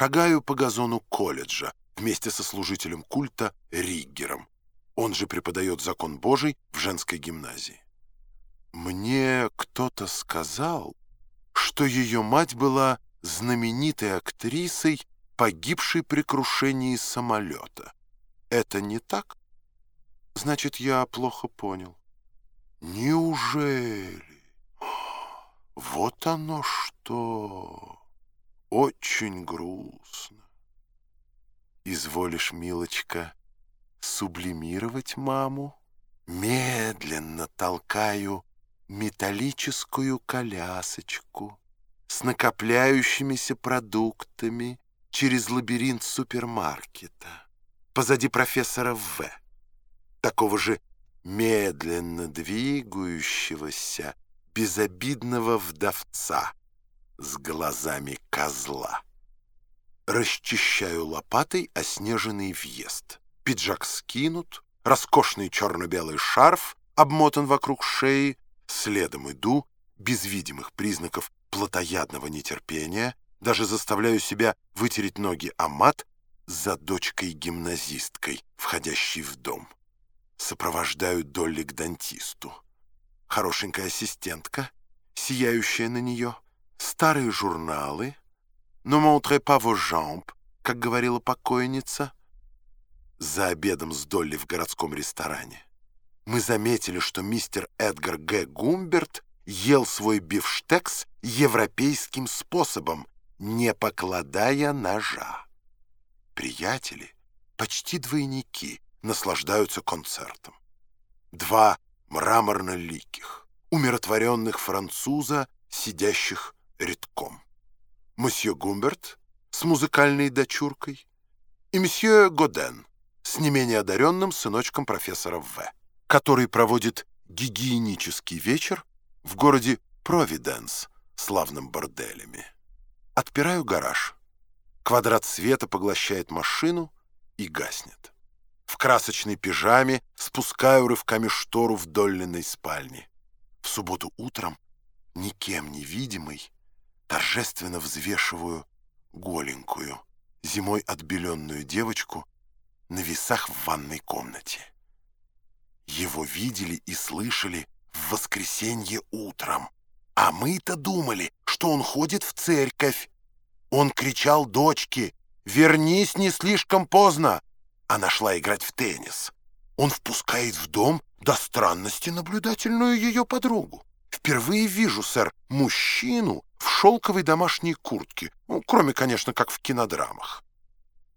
шагаю по газону колледжа вместе со служителем культа Риггером. Он же преподает закон Божий в женской гимназии. Мне кто-то сказал, что ее мать была знаменитой актрисой, погибшей при крушении самолета. Это не так? Значит, я плохо понял. Неужели? Вот оно что! Очень грустно. Изволишь, милочка, сублимировать маму? Медленно толкаю металлическую колясочку с накопляющимися продуктами через лабиринт супермаркета позади профессора В, такого же медленно двигающегося безобидного вдовца с глазами козла. Расчищаю лопатой оснеженный въезд. Пиджак скинут, роскошный черно-белый шарф обмотан вокруг шеи, следом иду, без видимых признаков плотоядного нетерпения, даже заставляю себя вытереть ноги о мат за дочкой-гимназисткой, входящей в дом. Сопровождаю Долли к дантисту. Хорошенькая ассистентка, сияющая на нее, старые журналы, «Ne montrez pas vos jambes», как говорила покойница, за обедом с Долли в городском ресторане. Мы заметили, что мистер Эдгар Г. Гумберт ел свой бифштекс европейским способом, не покладая ножа. Приятели, почти двойники, наслаждаются концертом. Два мраморно-ликих, умиротворенных француза, сидящих редком. Мсье Гумберт с музыкальной дочуркой и мсье Годен с не менее одаренным сыночком профессора В, который проводит гигиенический вечер в городе Провиденс славным борделями. Отпираю гараж. Квадрат света поглощает машину и гаснет. В красочной пижаме спускаю рывками штору в Доллиной спальне. В субботу утром, никем не видимый, торжественно взвешиваю голенькую, зимой отбеленную девочку на весах в ванной комнате. Его видели и слышали в воскресенье утром, а мы-то думали, что он ходит в церковь. Он кричал дочке «Вернись не слишком поздно!» Она шла играть в теннис. Он впускает в дом до странности наблюдательную ее подругу. Впервые вижу, сэр, мужчину шелковой домашней куртке, ну, кроме, конечно, как в кинодрамах.